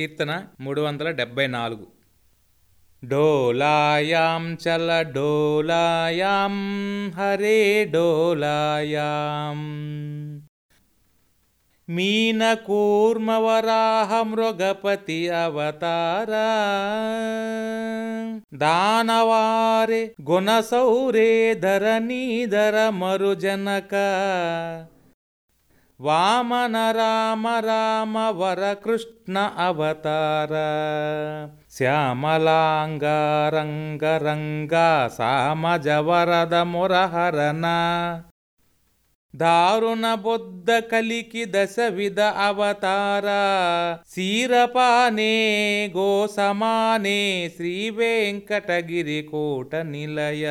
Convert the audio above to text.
కీర్తన మూడు వందల డెబ్బై నాలుగు. డోలాయాం చల డోలాయాం హరే డోలాయాం. మీనకూర్మవరాహ మృగపతి అవతార దానవారే గుణసౌరే ధరణీధర మరుజనక. ವಾಮನ ರಾಮ ರಾಮ ವರ ಕೃಷ್ಣ ಅವತಾರ. ಶ್ಯಾಮಲಾಂಗಾರಂಗ ರಂಗ ಸಾಮಜವರದ ಮುರಹರನ. ದಾರುಣ ಬೊದ್ದ ಕಲಿಕಿ ದಶವಿಧ ಅವತಾರ. ಸೀರಪಾನೆ ಗೋಸಮಾನೇ ಶ್ರೀ ವೆಂಕಟಗಿರಿ ಕೋಟ ನಿಲಯ.